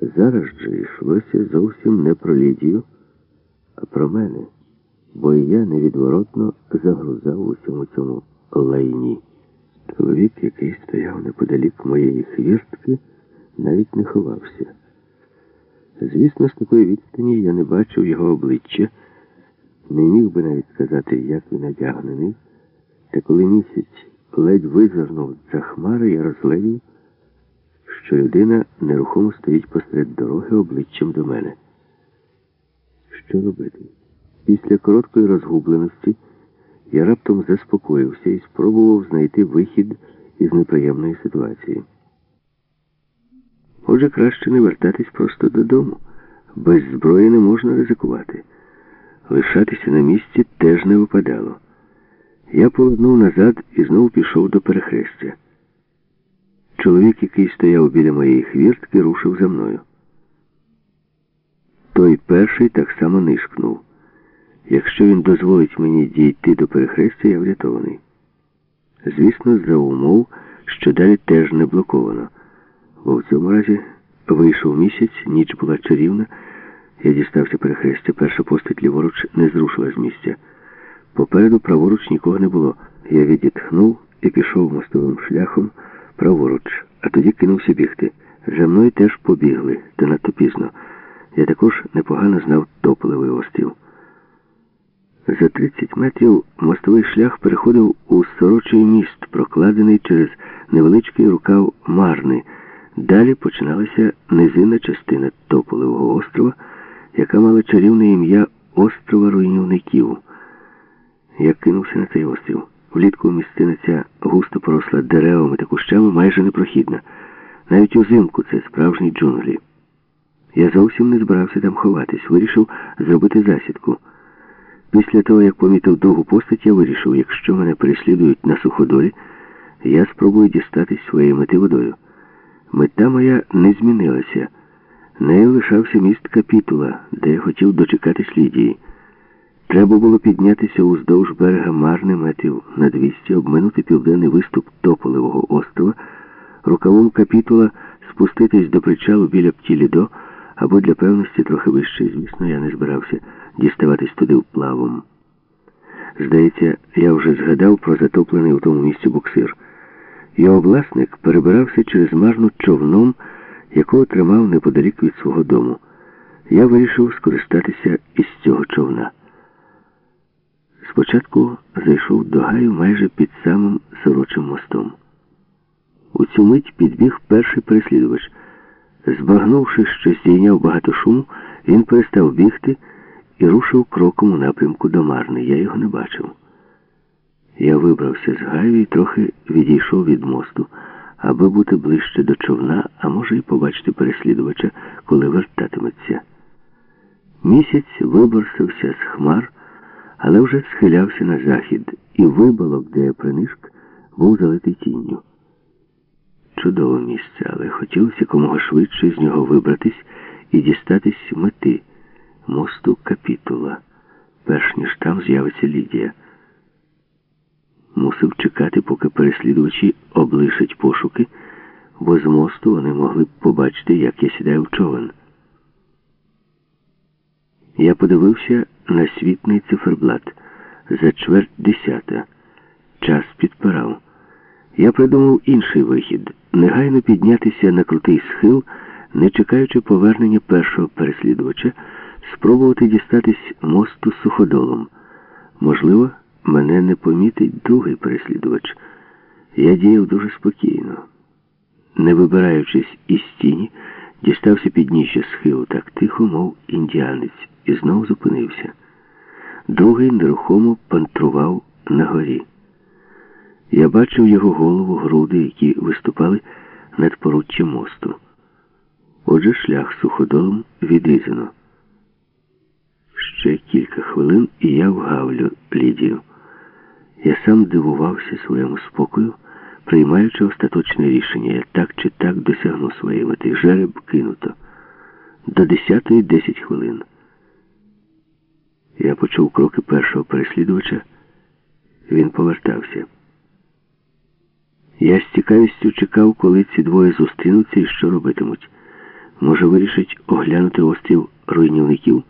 Зараз же йшлося зовсім не про Лідію, а про мене, бо я невідворотно загрузав у всьому цьому лайні. Чоловік, який стояв неподалік моєї хвіртки, навіть не ховався. Звісно, з такої відстані я не бачив його обличчя, не міг би навіть сказати, як він одягнений, та коли місяць ледь визирнув за хмари, я розглядів, що людина нерухомо стоїть посеред дороги обличчям до мене. Що робити? Після короткої розгубленості я раптом заспокоївся і спробував знайти вихід із неприємної ситуації. Отже, краще не вертатись просто додому. Без зброї не можна ризикувати. Лишатися на місці теж не випадало. Я повернув назад і знову пішов до перехрестя. Чоловік, який стояв біля моєї хвіртки, рушив за мною. Той перший так само нишкнув. Якщо він дозволить мені дійти до перехрестя, я врятований. Звісно, за умов, що далі теж не блоковано. Бо в цьому разі вийшов місяць, ніч була чарівна. Я дістався перехрестя. Перша постать ліворуч не зрушила з місця. Попереду праворуч нікого не було. Я відітхнув і пішов мостовим шляхом праворуч, а тоді кинувся бігти. За мною теж побігли, та надто пізно. Я також непогано знав тополевий острів. За 30 метрів мостовий шлях переходив у сорочий міст, прокладений через невеличкий рукав Марни. Далі починалася низинна частина Тополевого острова, яка мала чарівне ім'я острова руйнівників. Я кинувся на цей острів. Влітку місцина ця густо поросла деревами та кущами майже непрохідна. Навіть узимку це справжні джунглі. Я зовсім не збирався там ховатись, вирішив зробити засідку. Після того, як помітив довгу постать, я вирішив, якщо мене переслідують на суходолі, я спробую дістатись своєї мети водою. Мета моя не змінилася. Нею лишався міст капітула, де я хотів дочекатись Лідії. Треба було піднятися уздовж берега Марни метрів на 200, обминути південний виступ Тополевого острова, рукавом капітула спуститись до причалу біля Птілідо, або для певності трохи вище, звісно, я не збирався діставатись туди вплавом. Здається, я вже згадав про затоплений у тому місці буксир. Його власник перебирався через марну човном, якого тримав неподалік від свого дому. Я вирішив скористатися із цього човна. Спочатку зайшов до гаю майже під самим сорочим мостом. У цю мить підбіг перший переслідувач. Збагнувши, що здійняв багато шуму, він перестав бігти і рушив кроком у напрямку до Марни. Я його не бачив. Я вибрався з гаю і трохи відійшов від мосту, аби бути ближче до човна, а може й побачити переслідувача, коли вертатиметься. Місяць виборсився з хмар, але вже схилявся на захід, і вибалок, де я принишк, був залитий тінню. Чудове місце, але хотілося комога швидше з нього вибратись і дістатись мети мосту капітула, перш ніж там з'явиться Лідія. Мусив чекати, поки переслідувачі облишать пошуки, бо з мосту вони могли б побачити, як я сідаю в човен. Я подивився на світний циферблат за чверть десята. Час підпирав. Я придумав інший вихід негайно піднятися на крутий схил, не чекаючи повернення першого переслідувача, спробувати дістатись мосту суходолом. Можливо, мене не помітить другий переслідувач. Я діяв дуже спокійно. Не вибираючись із тіні, дістався підніжжя схилу так тихо, мов індіанець, і знову зупинився. Другий нерухомо пантрував на горі. Я бачив його голову, груди, які виступали над поруччям мосту. Отже, шлях суходолом відрізано. Ще кілька хвилин, і я вгавлю Лідію. Я сам дивувався своєму спокою, приймаючи остаточне рішення. Я так чи так досягну своєї мети. Жереб кинуто. До десятої десять хвилин. Я почув кроки першого переслідувача. Він повертався. Я з цікавістю чекав, коли ці двоє зустрінуться і що робитимуть. Може, вирішить оглянути острів руйнівників?